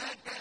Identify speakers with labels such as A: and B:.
A: إنك